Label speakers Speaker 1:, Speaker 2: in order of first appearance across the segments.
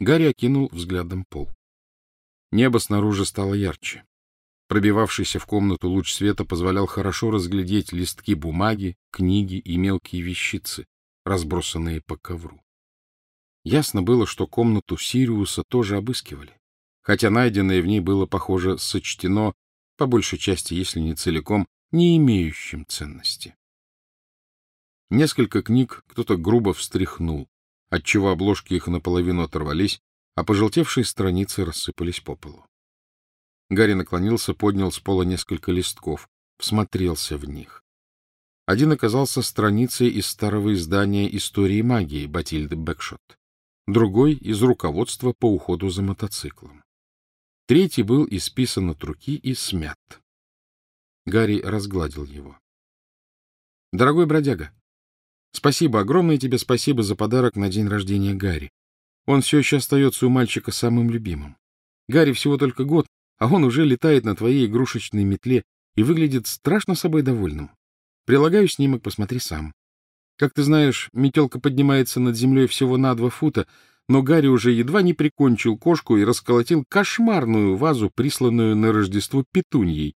Speaker 1: Гарри окинул взглядом пол. Небо снаружи стало ярче. Пробивавшийся в комнату луч света позволял хорошо разглядеть листки бумаги, книги и мелкие вещицы, разбросанные по ковру. Ясно было, что комнату Сириуса тоже обыскивали, хотя найденное в ней было, похоже, сочтено, по большей части, если не целиком, не имеющим ценности. Несколько книг кто-то грубо встряхнул, отчего обложки их наполовину оторвались, а пожелтевшие страницы рассыпались по полу. Гарри наклонился, поднял с пола несколько листков, всмотрелся в них. Один оказался страницей из старого издания «Истории магии» Батильды Бэкшот, другой — из руководства по уходу за мотоциклом. Третий был исписан от руки и смят. Гарри разгладил его. — Дорогой бродяга, спасибо, огромное тебе спасибо за подарок на день рождения Гарри. Он все еще остается у мальчика самым любимым. Гарри всего только год, а он уже летает на твоей игрушечной метле и выглядит страшно собой довольным. Прилагаю снимок, посмотри сам. Как ты знаешь, метелка поднимается над землей всего на два фута, но Гарри уже едва не прикончил кошку и расколотил кошмарную вазу, присланную на Рождество петуньей.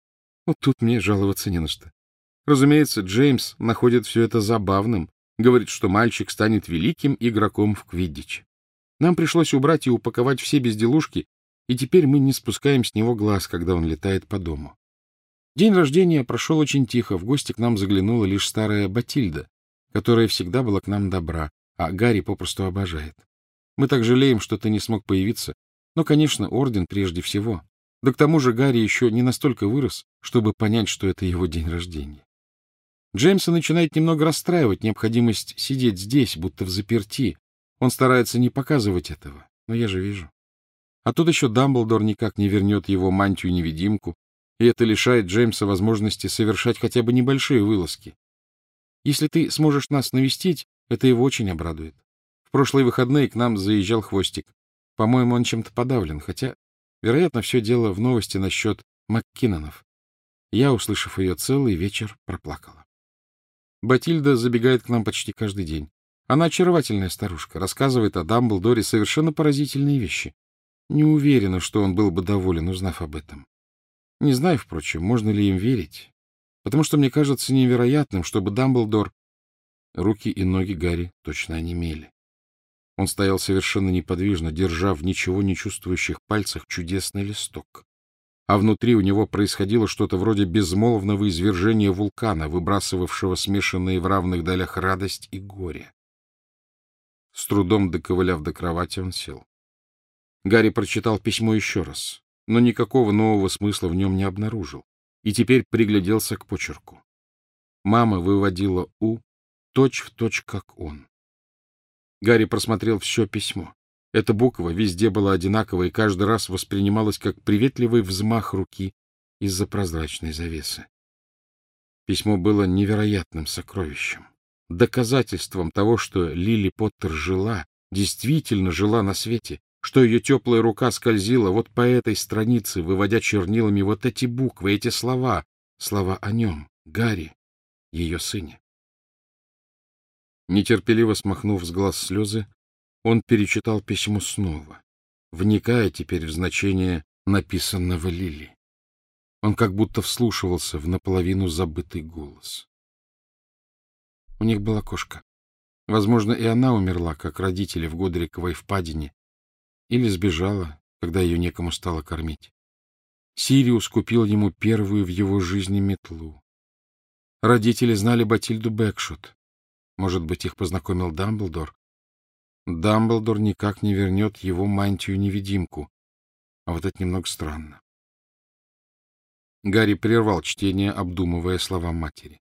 Speaker 1: Вот тут мне жаловаться не на что. Разумеется, Джеймс находит все это забавным, говорит, что мальчик станет великим игроком в квиддич. Нам пришлось убрать и упаковать все безделушки, и теперь мы не спускаем с него глаз, когда он летает по дому. День рождения прошел очень тихо, в гости к нам заглянула лишь старая Батильда, которая всегда была к нам добра, а Гарри попросту обожает. Мы так жалеем, что ты не смог появиться, но, конечно, орден прежде всего. Да к тому же Гарри еще не настолько вырос, чтобы понять, что это его день рождения. Джеймса начинает немного расстраивать необходимость сидеть здесь, будто в заперти. Он старается не показывать этого, но я же вижу. А тут еще Дамблдор никак не вернет его мантию-невидимку, и это лишает Джеймса возможности совершать хотя бы небольшие вылазки. Если ты сможешь нас навестить, это его очень обрадует. В прошлые выходные к нам заезжал Хвостик. По-моему, он чем-то подавлен, хотя, вероятно, все дело в новости насчет МакКиннонов. Я, услышав ее целый вечер, проплакала. Батильда забегает к нам почти каждый день. Она очаровательная старушка, рассказывает о Дамблдоре совершенно поразительные вещи. Не уверена, что он был бы доволен, узнав об этом. Не знаю, впрочем, можно ли им верить, потому что мне кажется невероятным, чтобы Дамблдор... Руки и ноги Гарри точно онемели. Он стоял совершенно неподвижно, держа в ничего не чувствующих пальцах чудесный листок. А внутри у него происходило что-то вроде безмолвного извержения вулкана, выбрасывавшего смешанные в равных долях радость и горе. С трудом доковыляв до кровати, он сел. Гарри прочитал письмо еще раз, но никакого нового смысла в нем не обнаружил, и теперь пригляделся к почерку. Мама выводила «у» точь-в-точь, точь, как он. Гарри просмотрел все письмо. Эта буква везде была одинакова и каждый раз воспринималась как приветливый взмах руки из-за прозрачной завесы. Письмо было невероятным сокровищем, доказательством того, что Лили Поттер жила, действительно жила на свете, что ее теплая рука скользила вот по этой странице, выводя чернилами вот эти буквы, эти слова, слова о нем, Гарри, ее сыне. Нетерпеливо смахнув с глаз слезы, он перечитал письмо снова, вникая теперь в значение написанного Лили. Он как будто вслушивался в наполовину забытый голос. У них была кошка. Возможно, и она умерла, как родители в Годриковой впадине, или сбежала, когда ее некому стало кормить. Сириус купил ему первую в его жизни метлу. Родители знали Батильду Бэкшот. Может быть, их познакомил Дамблдор? Дамблдор никак не вернет его мантию-невидимку. А вот это немного странно. Гарри прервал чтение, обдумывая слова матери.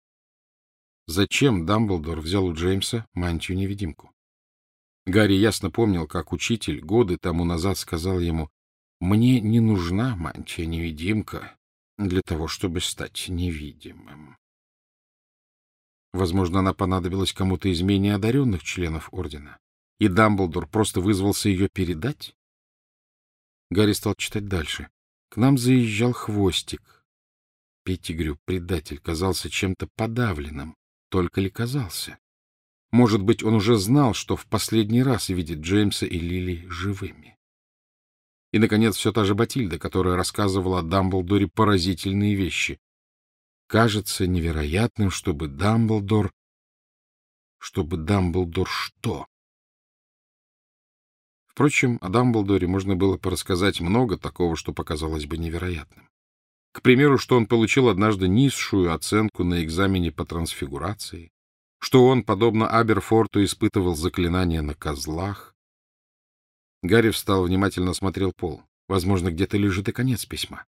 Speaker 1: Зачем Дамблдор взял у Джеймса мантию-невидимку? Гарри ясно помнил, как учитель годы тому назад сказал ему, «Мне не нужна мантия-невидимка для того, чтобы стать невидимым». Возможно, она понадобилась кому-то из менее одаренных членов Ордена, и Дамблдор просто вызвался ее передать? Гарри стал читать дальше. К нам заезжал хвостик. Петтигрю, предатель, казался чем-то подавленным. Только ли казался? Может быть, он уже знал, что в последний раз видит Джеймса и Лили живыми. И, наконец, все та же Батильда, которая рассказывала о Дамблдоре поразительные вещи. Кажется невероятным, чтобы Дамблдор... Чтобы Дамблдор что? Впрочем, о Дамблдоре можно было порассказать много такого, что показалось бы невероятным. К примеру, что он получил однажды низшую оценку на экзамене по трансфигурации, что он, подобно Аберфорту, испытывал заклинания на козлах. Гарри встал, внимательно смотрел пол. Возможно, где-то лежит и конец письма.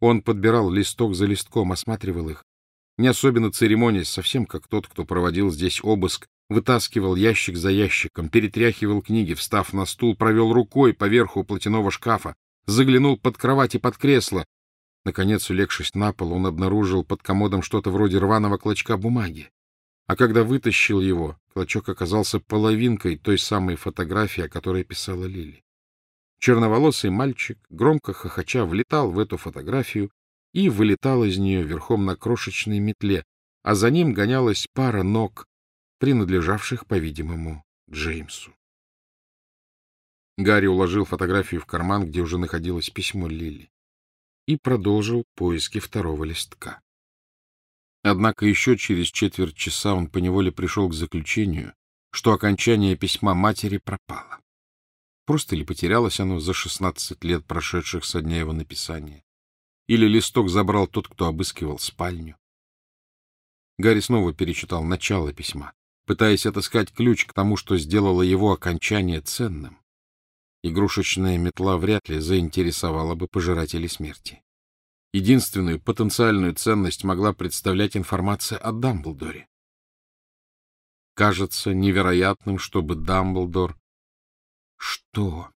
Speaker 1: Он подбирал листок за листком, осматривал их. Не особенно церемонясь, совсем как тот, кто проводил здесь обыск, вытаскивал ящик за ящиком, перетряхивал книги, встав на стул, провел рукой по верху платяного шкафа, заглянул под кровать и под кресло. Наконец, улегшись на пол, он обнаружил под комодом что-то вроде рваного клочка бумаги. А когда вытащил его, клочок оказался половинкой той самой фотографии, о которой писала Лили. Черноволосый мальчик, громко хохоча, влетал в эту фотографию и вылетал из нее верхом на крошечной метле, а за ним гонялась пара ног, принадлежавших, по-видимому, Джеймсу. Гарри уложил фотографию в карман, где уже находилось письмо Лили, и продолжил поиски второго листка. Однако еще через четверть часа он поневоле пришел к заключению, что окончание письма матери пропало. Просто ли потерялось оно за шестнадцать лет, прошедших со дня его написания? Или листок забрал тот, кто обыскивал спальню? Гарри снова перечитал начало письма, пытаясь отыскать ключ к тому, что сделало его окончание ценным. Игрушечная метла вряд ли заинтересовала бы пожирателей смерти. Единственную потенциальную ценность могла представлять информация о Дамблдоре. Кажется невероятным, чтобы Дамблдор... Что?